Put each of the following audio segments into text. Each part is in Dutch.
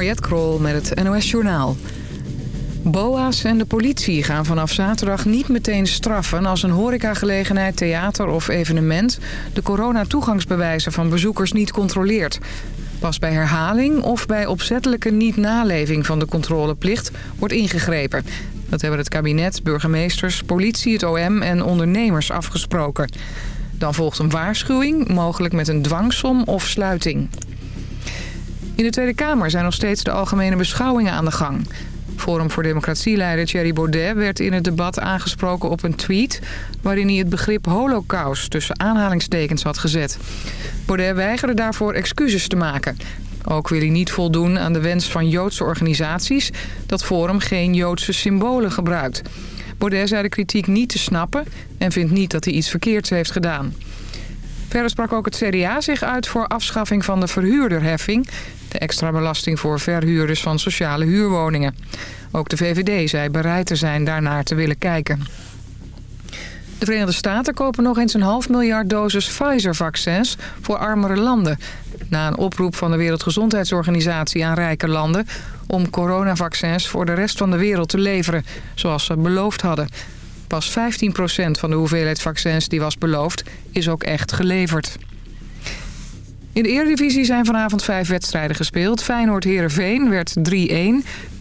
Mariette Krol met het NOS Journaal. BOA's en de politie gaan vanaf zaterdag niet meteen straffen... als een horecagelegenheid, theater of evenement... de coronatoegangsbewijzen van bezoekers niet controleert. Pas bij herhaling of bij opzettelijke niet-naleving van de controleplicht wordt ingegrepen. Dat hebben het kabinet, burgemeesters, politie, het OM en ondernemers afgesproken. Dan volgt een waarschuwing, mogelijk met een dwangsom of sluiting. In de Tweede Kamer zijn nog steeds de algemene beschouwingen aan de gang. Forum voor Democratie-leider Thierry Baudet werd in het debat aangesproken op een tweet... waarin hij het begrip holocaust tussen aanhalingstekens had gezet. Baudet weigerde daarvoor excuses te maken. Ook wil hij niet voldoen aan de wens van Joodse organisaties... dat Forum geen Joodse symbolen gebruikt. Baudet zei de kritiek niet te snappen en vindt niet dat hij iets verkeerds heeft gedaan. Verder sprak ook het CDA zich uit voor afschaffing van de verhuurderheffing... de extra belasting voor verhuurders van sociale huurwoningen. Ook de VVD zei bereid te zijn daarnaar te willen kijken. De Verenigde Staten kopen nog eens een half miljard doses Pfizer-vaccins voor armere landen. Na een oproep van de Wereldgezondheidsorganisatie aan rijke landen... om coronavaccins voor de rest van de wereld te leveren, zoals ze beloofd hadden. Pas 15% van de hoeveelheid vaccins die was beloofd is ook echt geleverd. In de Eredivisie zijn vanavond vijf wedstrijden gespeeld. Feyenoord-Herenveen werd 3-1.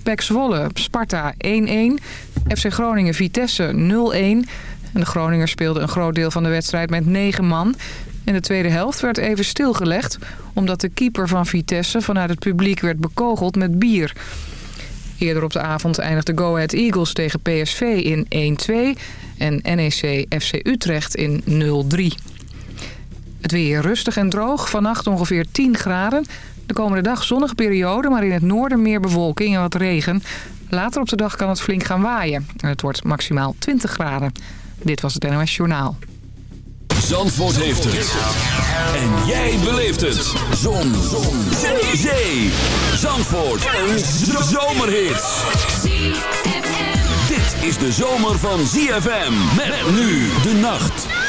PEC Zwolle, Sparta 1-1. FC Groningen-Vitesse 0-1. En de Groningers speelden een groot deel van de wedstrijd met 9 man. In de tweede helft werd even stilgelegd... omdat de keeper van Vitesse vanuit het publiek werd bekogeld met bier. Eerder op de avond eindigde Go Ahead Eagles tegen PSV in 1-2... en NEC FC Utrecht in 0-3. Het weer rustig en droog, vannacht ongeveer 10 graden. De komende dag zonnige periode, maar in het noorden meer bewolking en wat regen. Later op de dag kan het flink gaan waaien. En het wordt maximaal 20 graden. Dit was het NOS Journaal. Zandvoort heeft het. En jij beleeft het. Zon. Zon. Zee. Zee. Zandvoort. Een zomerhit. Dit is de zomer van ZFM. Met nu de nacht.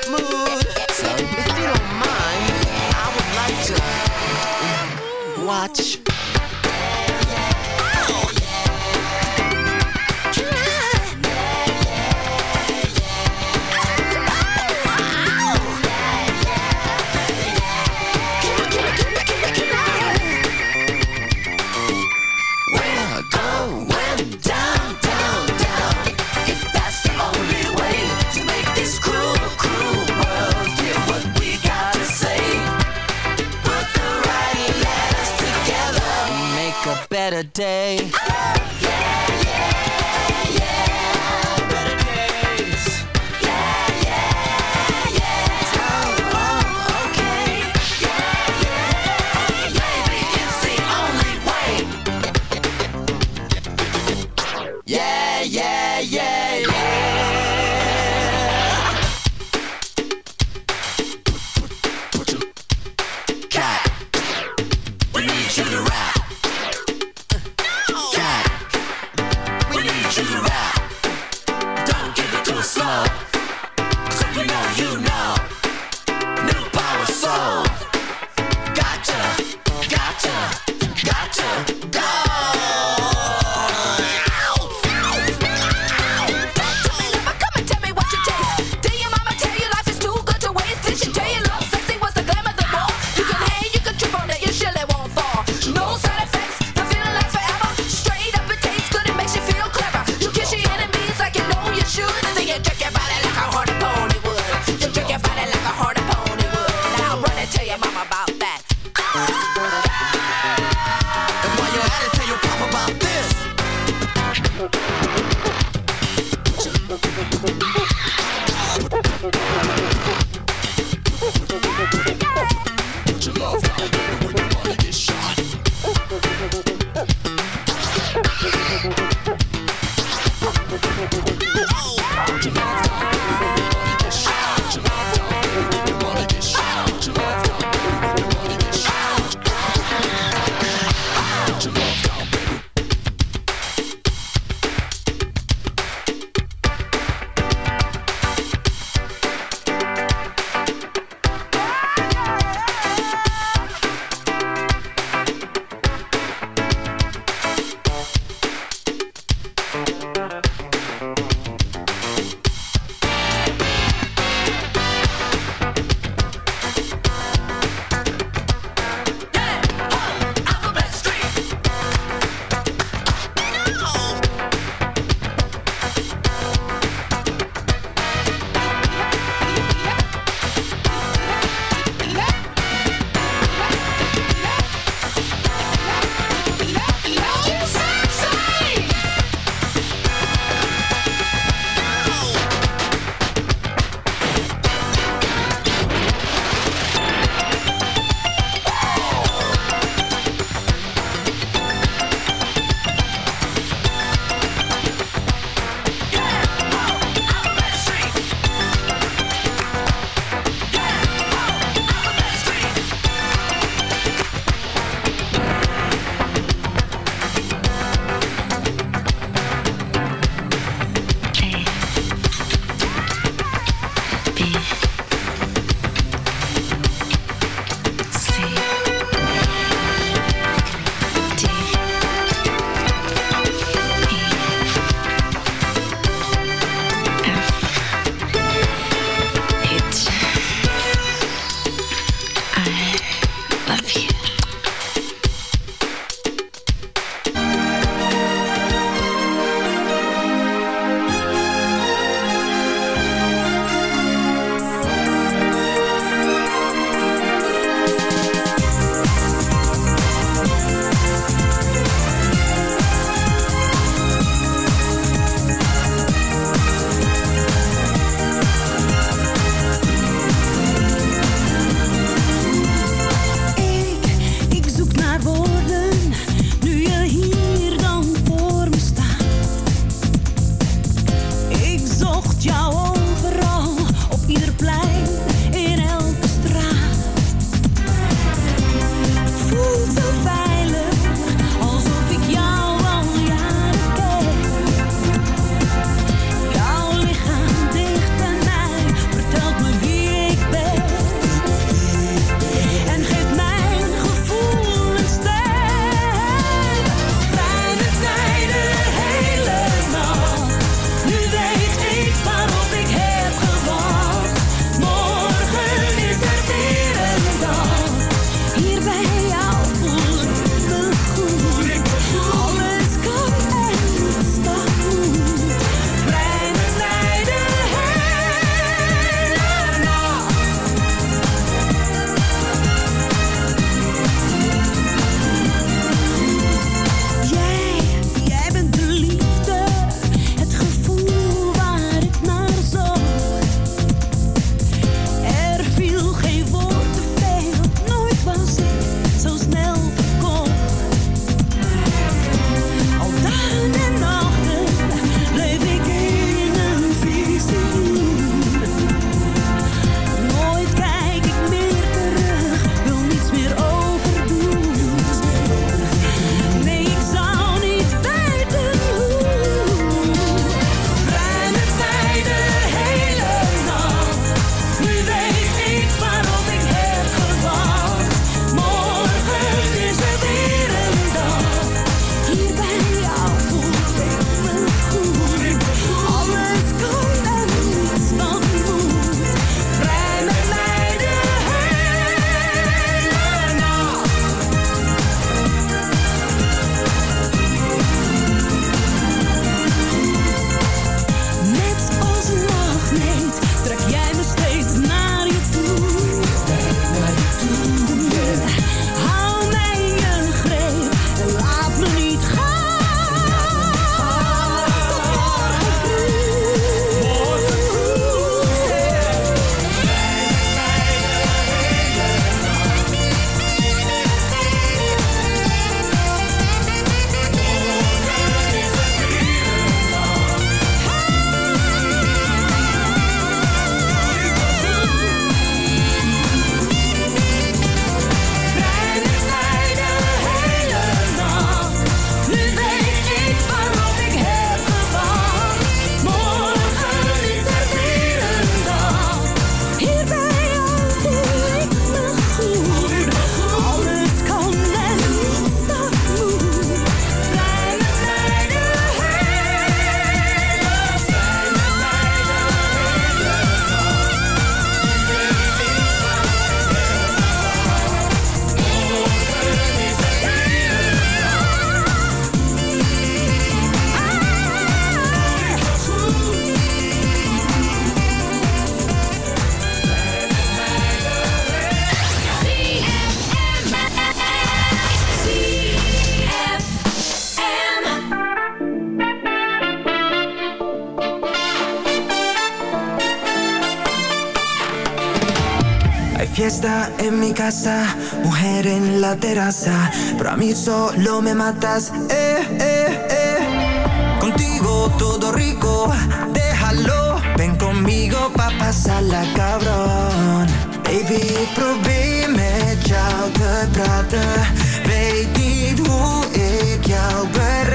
mujer en la terraza, pero a mí solo me matas, eh, eh, eh. Contigo todo rico, déjalo, ven conmigo pa' pasarla cabrón. Baby, probeer met jou te praten, weet niet hoe ik jou bereik.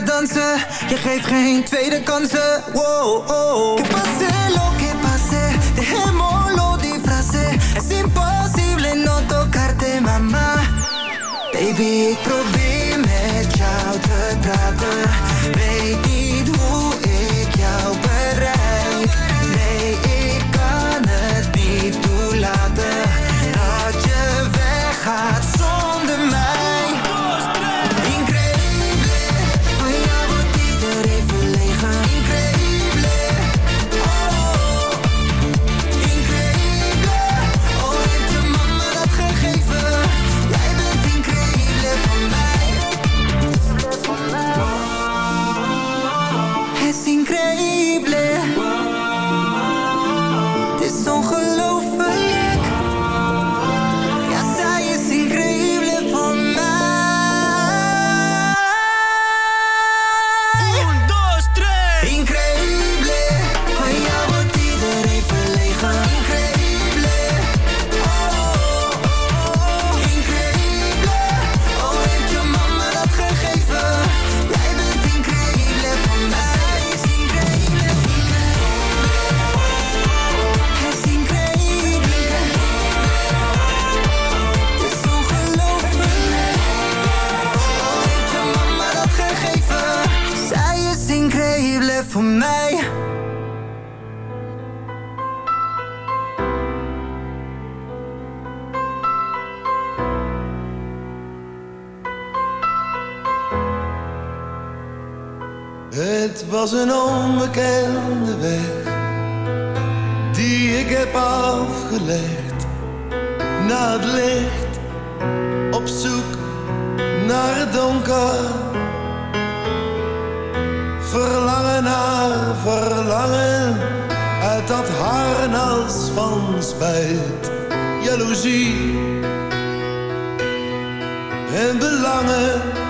Je dansen. Geeft geen tweede kansen. Wow, oh. Que pase lo que pase, dejémoslo disfrace. Es imposible no tocarte, mama. Baby, probeer harnas van spijt, jaloezie en belangen.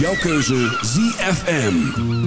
jouw keuze ZFM.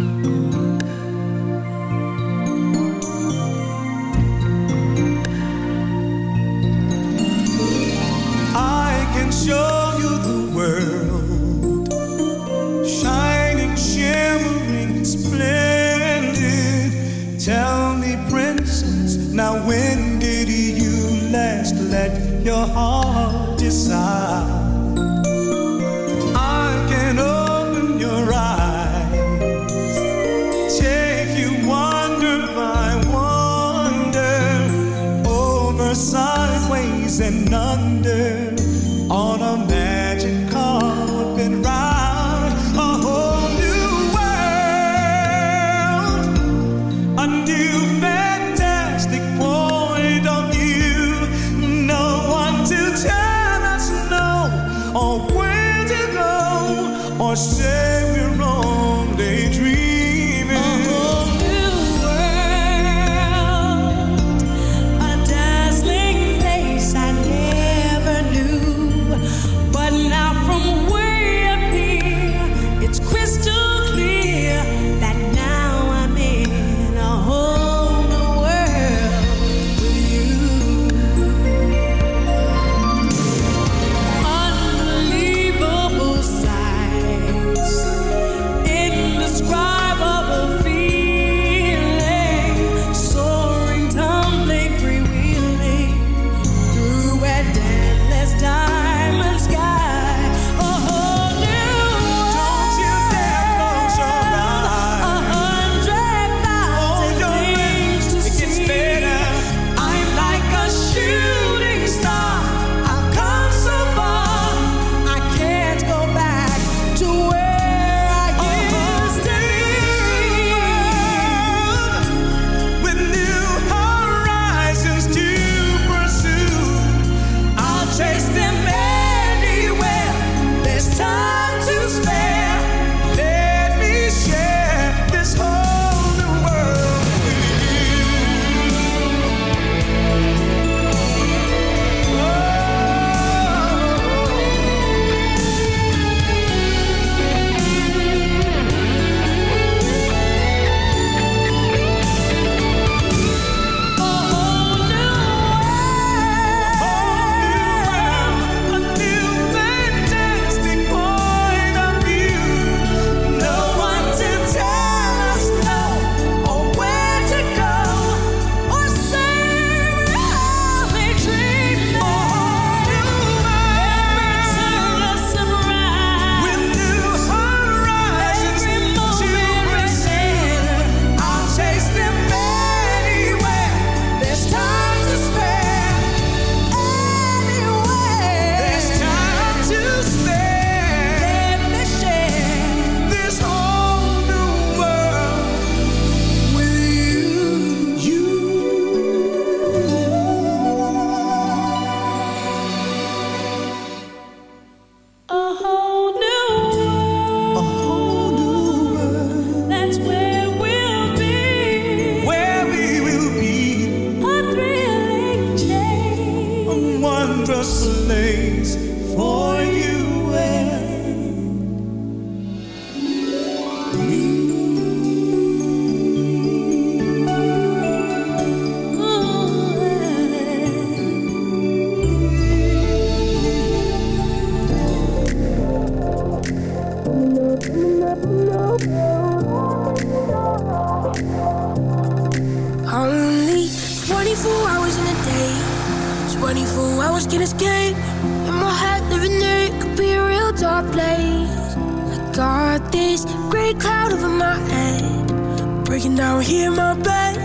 this great cloud over my head. Breaking down here in my bed.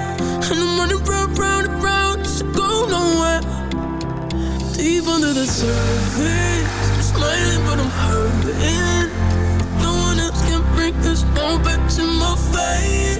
And I'm running round, round, and round. Just to go nowhere. Deep under the surface. I'm smiling, but I'm hurting. No one else can bring this moment to my face.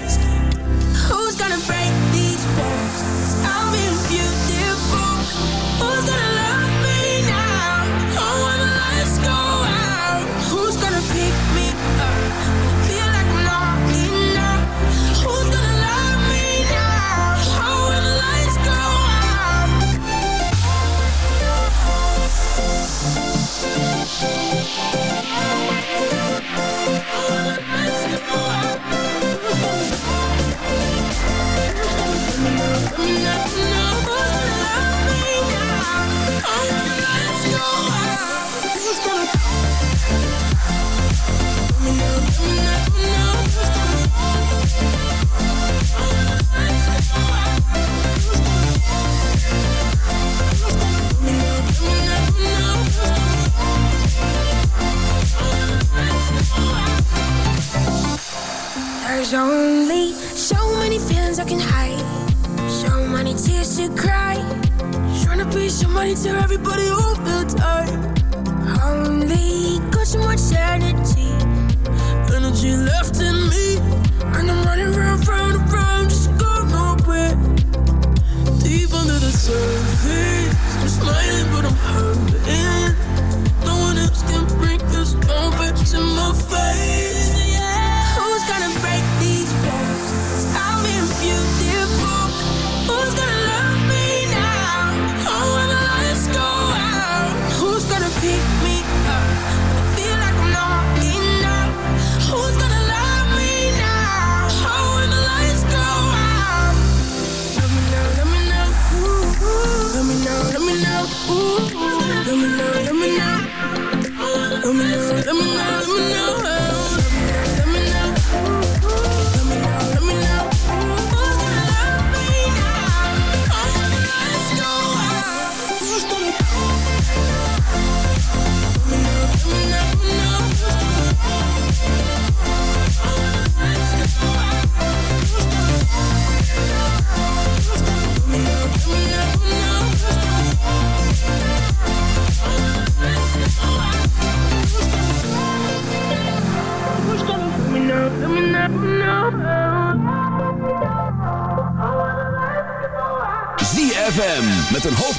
There's only so many feelings I can hide. So many tears to cry. Trying to be somebody to everybody all the time Only got so much energy. Energy left in me. And I'm running round, round, round Just go nowhere Deep under the surface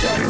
Show.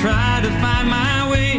try to find my way.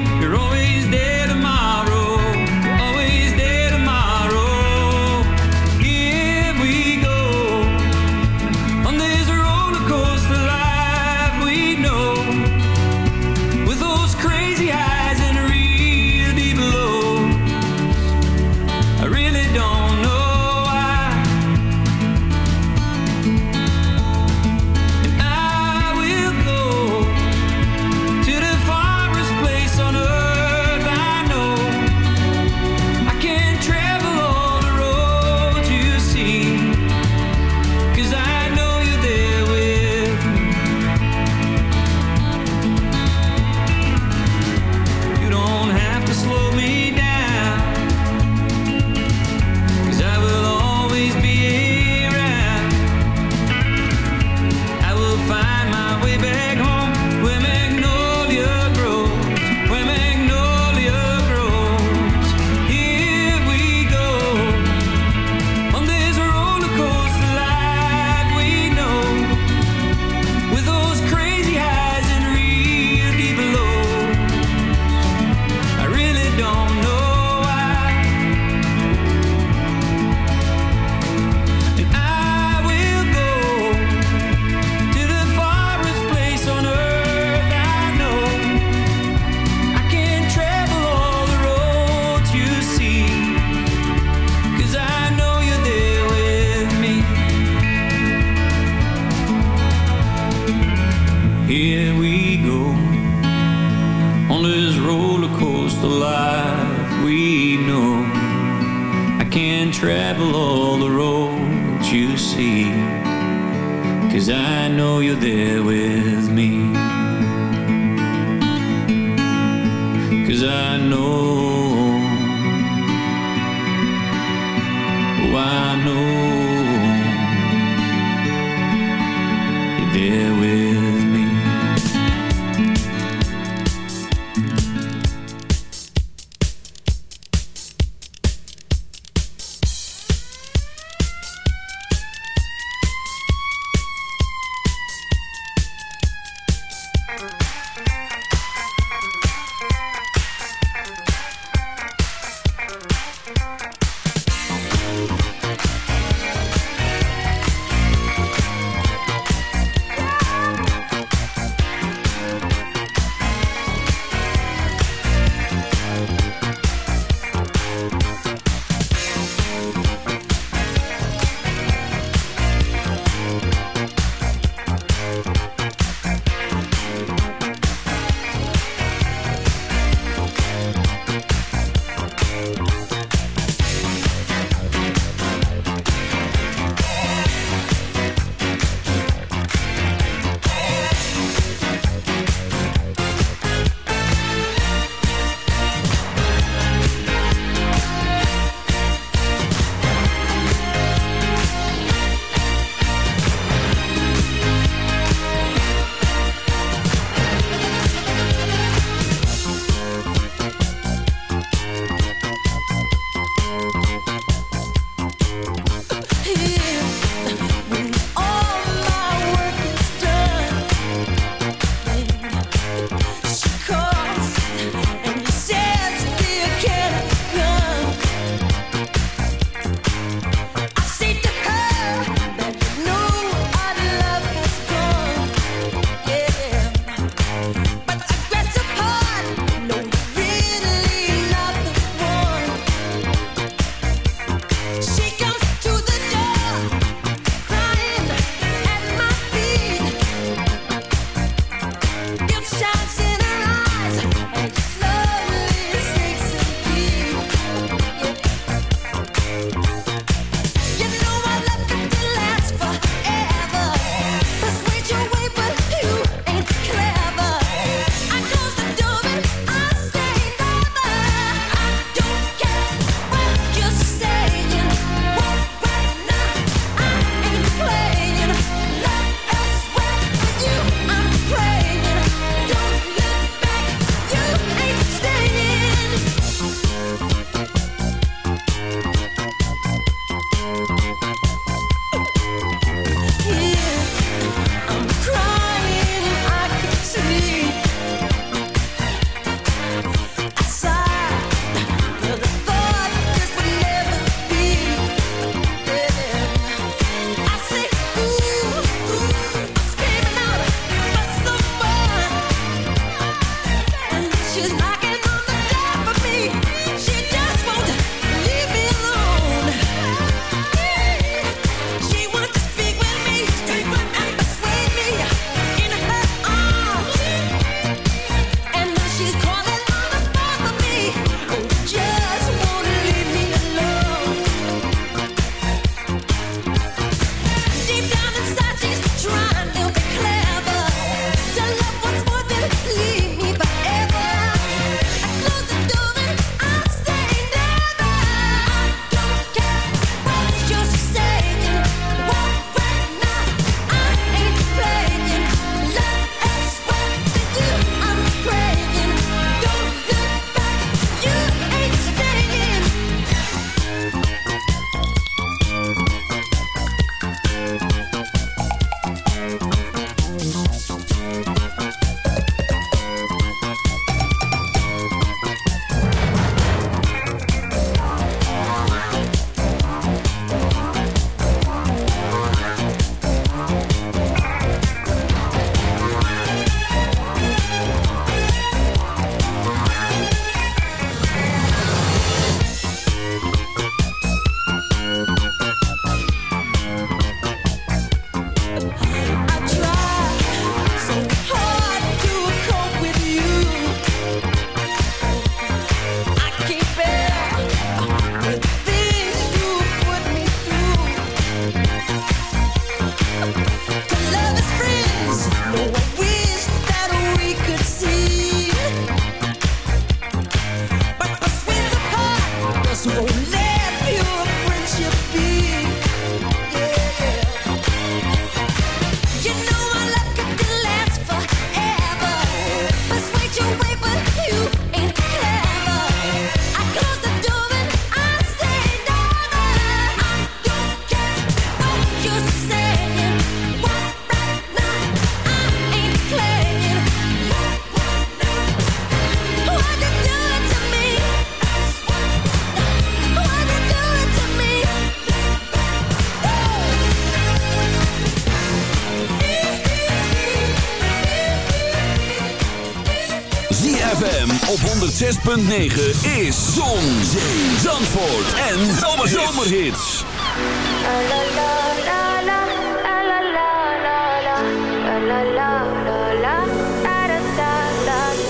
I can't travel all the roads you see, cause I know you're there with me. Cause I know, oh, I know you're there with 106.9 is Zon, Zee, Zandvoort en Zomerhits.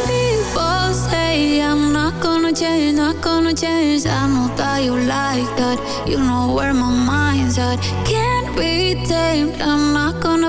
People say I'm not gonna change, not gonna change. I know that you like that. You know where my mind's at. Can't be tamed. I'm not gonna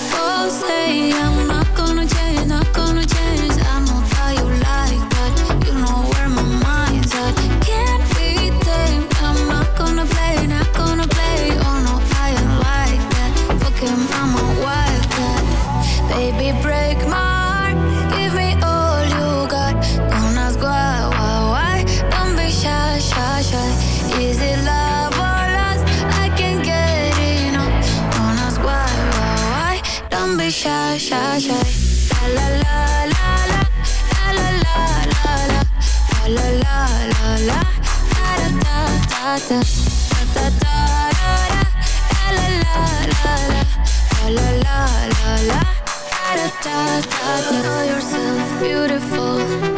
for la la la la la yourself beautiful.